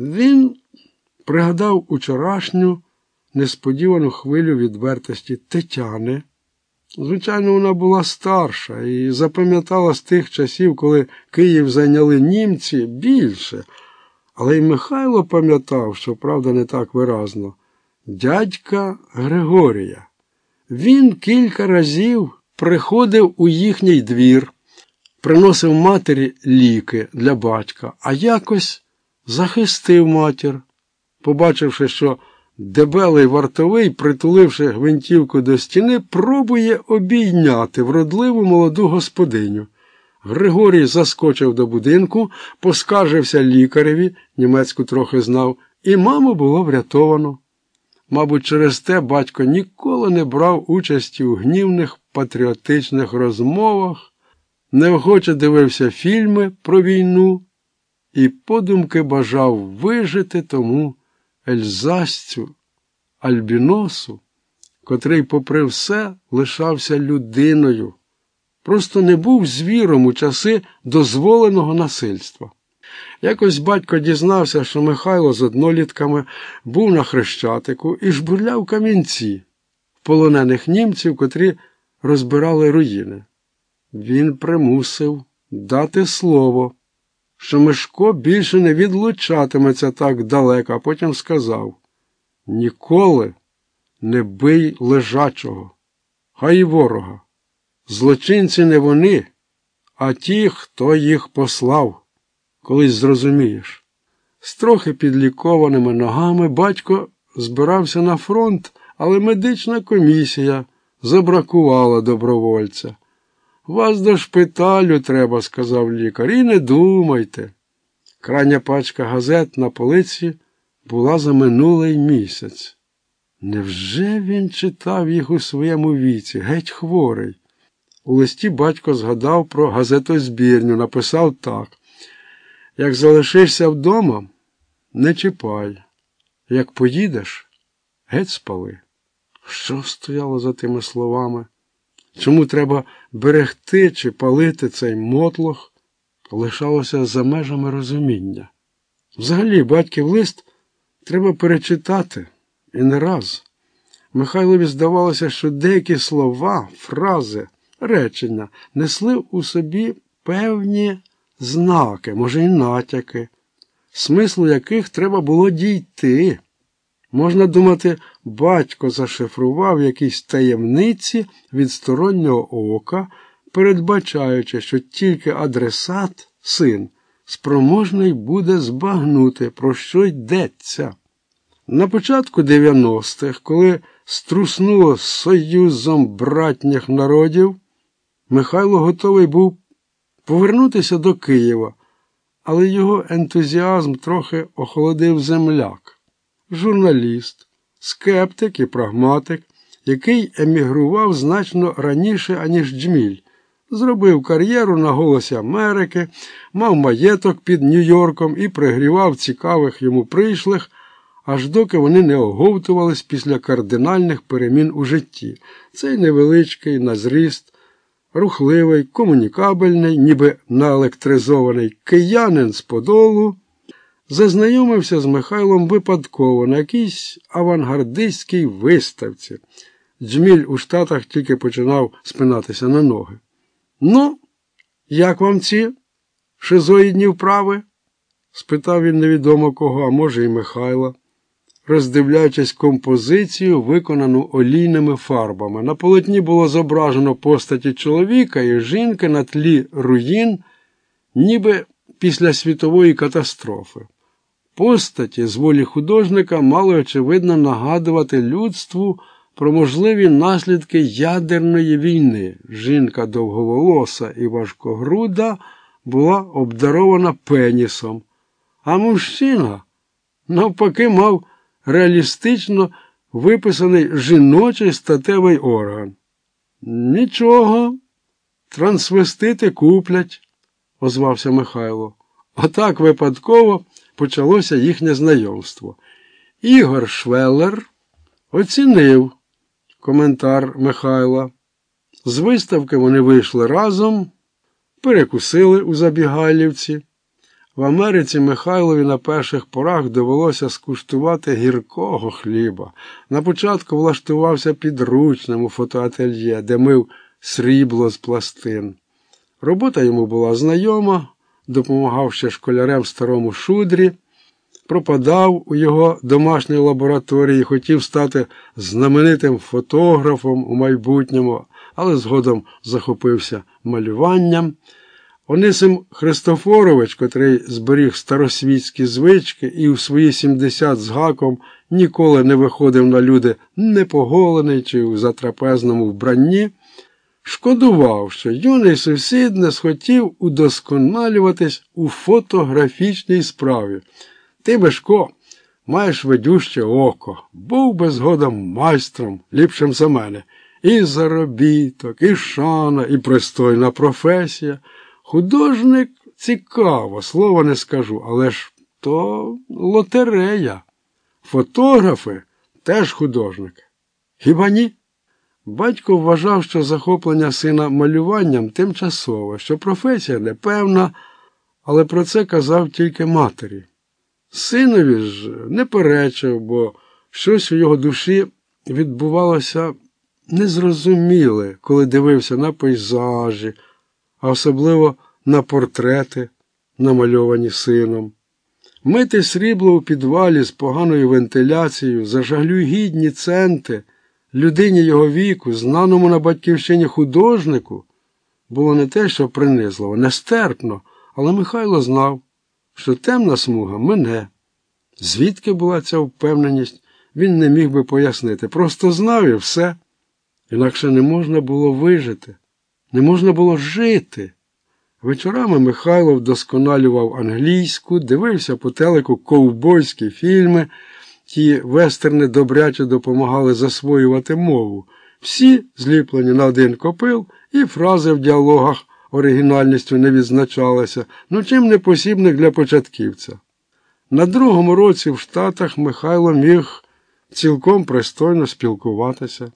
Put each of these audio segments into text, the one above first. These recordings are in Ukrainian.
Він пригадав учорашню несподівану хвилю відвертості Тетяни. Звичайно, вона була старша і запам'ятала з тих часів, коли Київ зайняли німці більше. Але й Михайло пам'ятав, що правда не так виразно, дядька Григорія. Він кілька разів приходив у їхній двір, приносив матері ліки для батька, а якось захистив матір, побачивши, що дебелий вартовий, притуливши гвинтівку до стіни, пробує обійняти вродливу молоду господиню. Григорій заскочив до будинку, поскаржився лікареві, німецьку трохи знав, і маму було врятовано. Мабуть, через те батько ніколи не брав участі у гнівних патріотичних розмовах, неохоче дивився фільми про війну і подумки бажав вижити тому ельзасцю, альбіносу, котрий, попри все, лишався людиною, просто не був звіром у часи дозволеного насильства. Якось батько дізнався, що Михайло з однолітками був на хрещатику і жбурляв камінці полонених німців, котрі розбирали руїни. Він примусив дати слово, що Мишко більше не відлучатиметься так далеко, а потім сказав Ніколи не бий лежачого, хай і ворога. Злочинці не вони, а ті, хто їх послав колись зрозумієш. З трохи підлікованими ногами батько збирався на фронт, але медична комісія забракувала добровольця. Вас до шпиталю треба, сказав лікар, і не думайте. Крайня пачка газет на полиці була за минулий місяць. Невже він читав їх у своєму віці, геть хворий? У листі батько згадав про газетозбірню, написав так. Як залишишся вдома, не чіпай. Як поїдеш, геть спали. Що стояло за тими словами? Чому треба берегти чи палити цей мотлох, лишалося за межами розуміння. Взагалі, батьків лист треба перечитати і не раз. Михайлові здавалося, що деякі слова, фрази, речення несли у собі певні знаки, може, й натяки, смислу яких треба було дійти. Можна думати, батько зашифрував якісь таємниці від стороннього ока, передбачаючи, що тільки адресат, син, спроможний буде збагнути, про що йдеться. На початку 90-х, коли струснуло союзом братніх народів, Михайло готовий був повернутися до Києва, але його ентузіазм трохи охолодив земляк, журналіст, скептик і прагматик, який емігрував значно раніше, аніж Джміль. Зробив кар'єру на голосі Америки, мав маєток під Нью-Йорком і пригрівав цікавих йому прийшлих, аж доки вони не оговтувались після кардинальних перемін у житті. Цей невеличкий на зріст, рухливий, комунікабельний, ніби наелектризований киянин з Подолу, зазнайомився з Михайлом випадково на якійсь авангардистській виставці. Джміль у Штатах тільки починав спинатися на ноги. Ну, як вам ці шизоїдні вправи? спитав він невідомо кого, а може, і Михайла роздивляючись композицію, виконану олійними фарбами. На полотні було зображено постаті чоловіка і жінки на тлі руїн, ніби після світової катастрофи. Постаті з волі художника мали, очевидно, нагадувати людству про можливі наслідки ядерної війни. Жінка довговолоса і важкогруда була обдарована пенісом, а мужчина, навпаки, мав реалістично виписаний жіночий статевий орган. Нічого, трансвестити куплять, озвався Михайло. Отак випадково почалося їхнє знайомство. Ігор Швеллер оцінив коментар Михайла. З виставки вони вийшли разом, перекусили у Забігайлівці, В Америці Михайлові на перших порах довелося скуштувати гіркого хліба. На початку влаштувався підручним у фотоательє, де мив срібло з пластин. Робота йому була знайома, допомагав ще школярем старому шудрі, пропадав у його домашній лабораторії, хотів стати знаменитим фотографом у майбутньому, але згодом захопився малюванням. Онисим Христофорович, котрий зберіг старосвітські звички і у свої 70 з гаком ніколи не виходив на люди непоголений чи у затрапезному вбранні, шкодував, що юний сусід не схотів удосконалюватись у фотографічній справі. Ти, Бешко, маєш ведюще око, був би згодом майстром, ліпшим за мене. І заробіток, і шана, і пристойна професія. Художник цікаво, слова не скажу, але ж то лотерея. Фотографи теж художники. Хіба ні? Батько вважав, що захоплення сина малюванням тимчасове, що професія непевна, але про це казав тільки матері. Синові ж не перечив, бо щось у його душі відбувалося незрозуміле, коли дивився на пейзажі а особливо на портрети, намальовані сином. Мити срібло у підвалі з поганою вентиляцією, зажаглюгідні центи, людині його віку, знаному на батьківщині художнику, було не те, що принизливо, нестерпно, але Михайло знав, що темна смуга мене. Звідки була ця впевненість, він не міг би пояснити. Просто знав і все. Інакше не можна було вижити. Не можна було жити. Вечорами Михайло вдосконалював англійську, дивився по телеку ковбойські фільми, ті вестерни добряче допомагали засвоювати мову. Всі зліплені на один копил, і фрази в діалогах оригінальністю не відзначалися, ну чим не посібник для початківця. На другому році в Штатах Михайло міг цілком пристойно спілкуватися.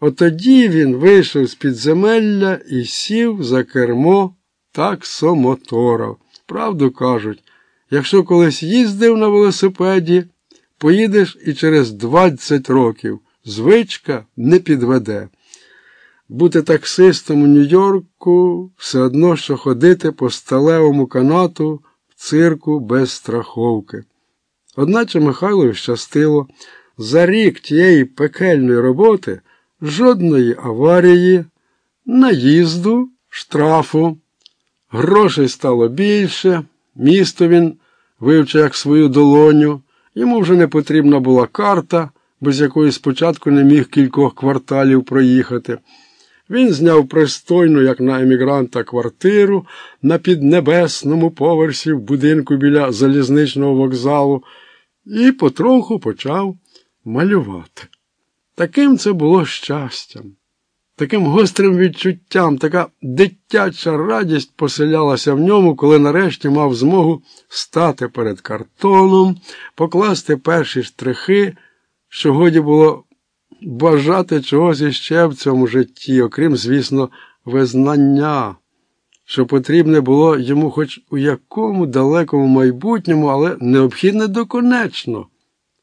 Отоді він вийшов з підземелля і сів за кермо таксомотора. Правду кажуть, якщо колись їздив на велосипеді, поїдеш і через 20 років. Звичка не підведе. Бути таксистом у Нью-Йорку все одно, що ходити по сталевому канату в цирку без страховки. Одначе Михайлові щастило, за рік тієї пекельної роботи. Жодної аварії, наїзду, штрафу. Грошей стало більше, місто він вивчив як свою долоню, йому вже не потрібна була карта, без якої спочатку не міг кількох кварталів проїхати. Він зняв пристойну, як на емігранта, квартиру на піднебесному поверсі в будинку біля залізничного вокзалу і потроху почав малювати. Таким це було щастям, таким гострим відчуттям, така дитяча радість поселялася в ньому, коли нарешті мав змогу стати перед картоном, покласти перші штрихи, що годі було бажати чогось іще в цьому житті, окрім, звісно, визнання, що потрібне було йому хоч у якому далекому майбутньому, але необхідне доконечно,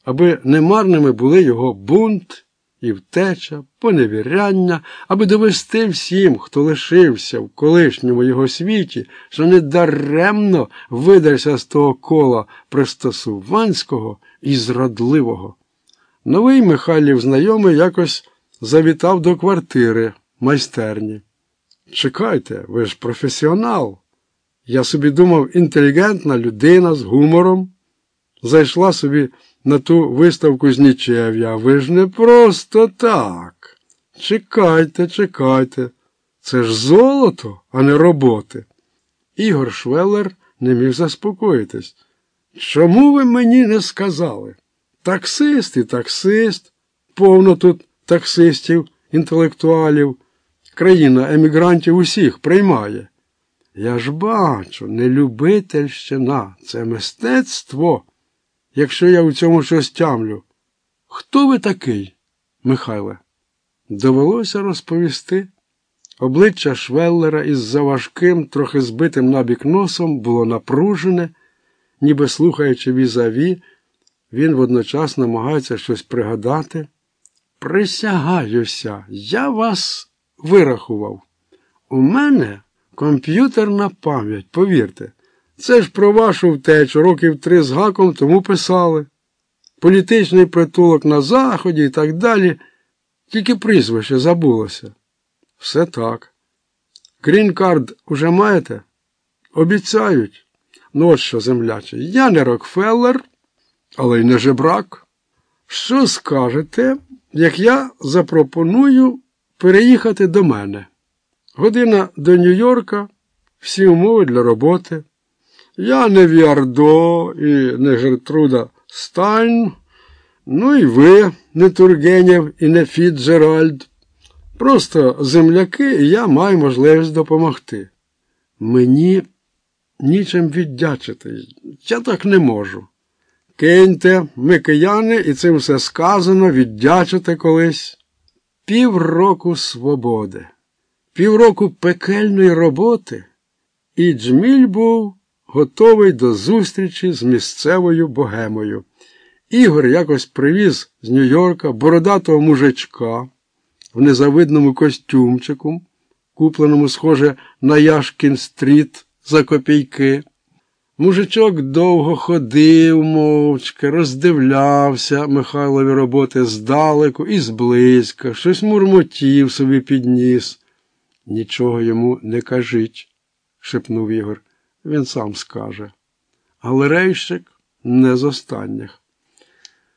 аби немарними були його бунт і втеча, поневіряння, аби довести всім, хто лишився в колишньому його світі, що недаремно видався з того кола пристосуванського і зрадливого. Новий Михайлів знайомий якось завітав до квартири майстерні. Чекайте, ви ж професіонал. Я собі думав, інтелігентна людина з гумором. Зайшла собі на ту виставку з нічев'я. Ви ж не просто так. Чекайте, чекайте. Це ж золото, а не роботи. Ігор Швеллер не міг заспокоїтись. Чому ви мені не сказали? Таксист і таксист, повно тут таксистів, інтелектуалів, країна емігрантів усіх приймає. Я ж бачу, не любительщина, це мистецтво якщо я у цьому щось тямлю. Хто ви такий, Михайле? Довелося розповісти. Обличчя Швеллера із заважким, трохи збитим набік носом було напружене, ніби слухаючи візаві, він водночас намагається щось пригадати. Присягаюся, я вас вирахував. У мене комп'ютерна пам'ять, повірте. Це ж про вашу втечу років три з гаком тому писали. Політичний притулок на Заході і так далі. Тільки прізвище забулося. Все так. Грін-кард уже маєте? Обіцяють. Ну от що, земляче, я не Рокфеллер, але й не жебрак. Що скажете, як я запропоную переїхати до мене? Година до Нью-Йорка, всі умови для роботи. Я не Віардо і не Гертруда Стайн, ну і ви, не Тургенєв і не Фіцджеральд. Просто земляки, і я маю можливість допомогти. Мені нічим віддячити. Я так не можу. Киньте, ми кияни, і цим все сказано, віддячите колись. Півроку свободи, півроку пекельної роботи, і Джміль був готовий до зустрічі з місцевою богемою. Ігор якось привіз з Нью-Йорка бородатого мужичка в незавидному костюмчику, купленому, схоже, на Яшкін стріт за копійки. Мужичок довго ходив мовчки, роздивлявся Михайлові роботи здалеку і зблизька, щось мурмотів собі підніс. Нічого йому не кажіть, шепнув Ігор. Він сам скаже. Галерейщик не з останніх.